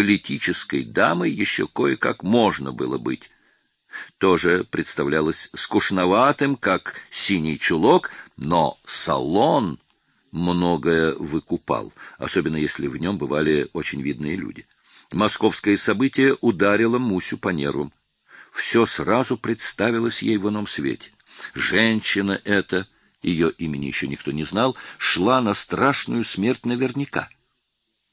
политической дамой еще кое-как можно было быть. Тоже представлялось скучноватым, как синий чулок, но салон многое выкупал, особенно если в нем бывали очень видные люди. Московское событие ударило Мусю по нервам. Все сразу представилось ей в ином свете. Женщина эта, ее имени еще никто не знал, шла на страшную смерть наверняка.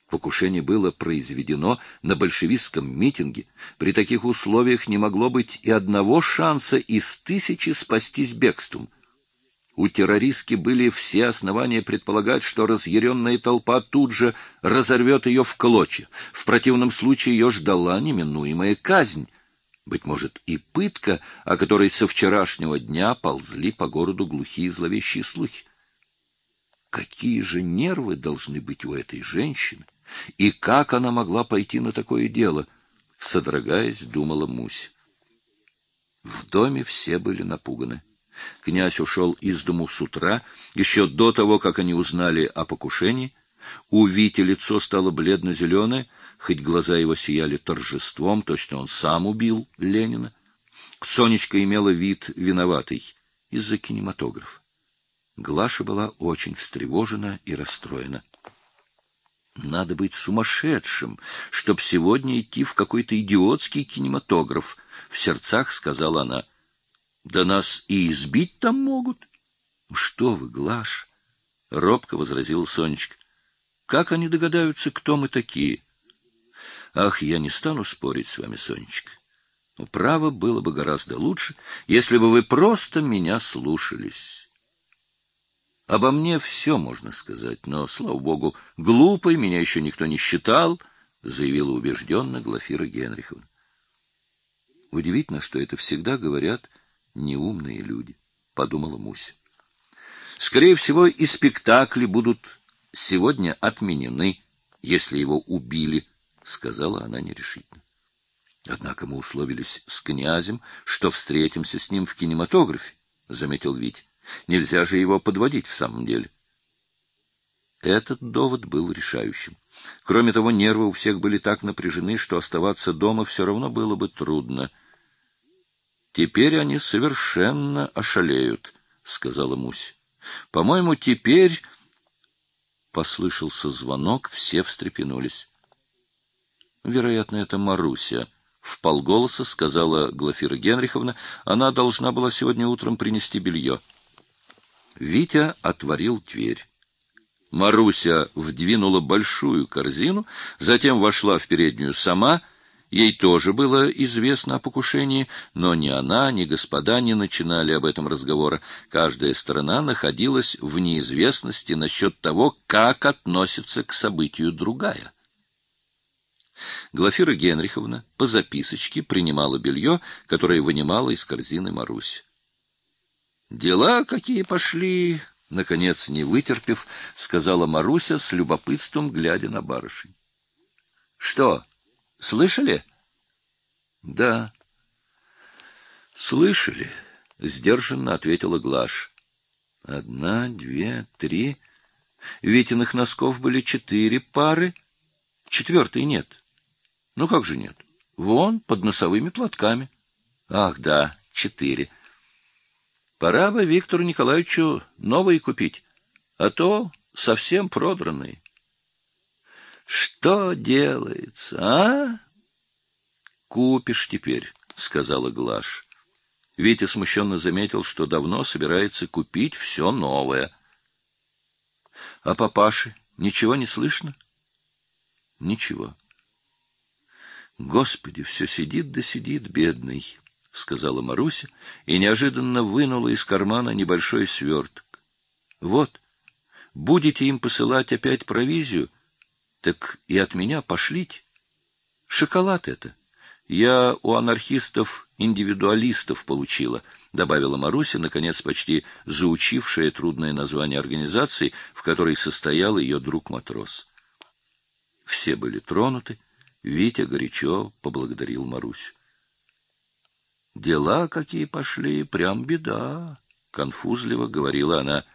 Покушение было произведено на большевистском митинге. При таких условиях не могло быть и одного шанса из тысячи спастись бегством. У террористки были все основания предполагать, что разъяренная толпа тут же разорвет ее в клочья. В противном случае ее ждала неминуемая казнь. Быть может, и пытка, о которой со вчерашнего дня ползли по городу глухие зловещие слухи. Какие же нервы должны быть у этой женщины? И как она могла пойти на такое дело? Содрогаясь, думала Мусь. В доме все были напуганы. Князь ушел из дому с утра, еще до того, как они узнали о покушении. У Вити лицо стало бледно-зеленое, хоть глаза его сияли торжеством, точно он сам убил Ленина. Сонечка имела вид виноватый из-за кинематографа. Глаша была очень встревожена и расстроена. Надо быть сумасшедшим, чтоб сегодня идти в какой-то идиотский кинематограф, в сердцах сказала она. Да нас и избить там могут. Что вы, Глаш? робко возразил Сонечка. Как они догадаются, кто мы такие? Ах, я не стану спорить с вами, Сонечка. Но право было бы гораздо лучше, если бы вы просто меня слушались. Обо мне все можно сказать, но, слава богу, глупой меня еще никто не считал, заявила убежденно Глафира Генриховна. Удивительно, что это всегда говорят неумные люди, подумала Муся. Скорее всего, и спектакли будут сегодня отменены, если его убили, сказала она нерешительно. Однако мы условились с князем, что встретимся с ним в кинематографе, заметил Вить. Нельзя же его подводить в самом деле. Этот довод был решающим. Кроме того, нервы у всех были так напряжены, что оставаться дома все равно было бы трудно. Теперь они совершенно ошалеют, сказала Мусь. По-моему, теперь послышался звонок, все встрепенулись. Вероятно, это Маруся, в полголоса сказала Глафира Генриховна. Она должна была сегодня утром принести белье. Витя отворил дверь. Маруся вдвинула большую корзину, затем вошла в переднюю сама Ей тоже было известно о покушении, но ни она, ни господа не начинали об этом разговора. Каждая сторона находилась в неизвестности насчет того, как относится к событию другая. Глафира Генриховна по записочке принимала белье, которое вынимала из корзины Марусь. Дела какие пошли, наконец не вытерпев, сказала Маруся с любопытством глядя на барышень. Что? Слышали? Да. Слышали, сдержанно ответила Глаш. Одна, две, три. Витиных носков были четыре пары, четвертой нет. Ну как же нет? Вон под носовыми платками. Ах, да, четыре. Пора бы Виктору Николаевичу новые купить, а то совсем продранные. Что делается, а? Купишь теперь, сказала Глаш. Витя смущенно заметил, что давно собирается купить все новое. А папаши ничего не слышно? Ничего. Господи, все сидит да сидит бедный, сказала Маруся и неожиданно вынула из кармана небольшой сверток. Вот, будете им посылать опять провизию, так и от меня пошлите. Шоколад это. Я у анархистов-индивидуалистов получила, добавила Маруся, наконец почти заучившая трудное название организации, в которой состоял ее друг-матрос. Все были тронуты, Витя горячо поблагодарил Марусю. Дела какие пошли, прям беда, конфузливо говорила она.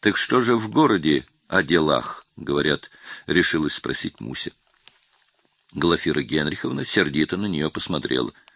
Так что же в городе о делах, говорят, решилась спросить Муся. Глафира Генриховна сердито на нее посмотрела —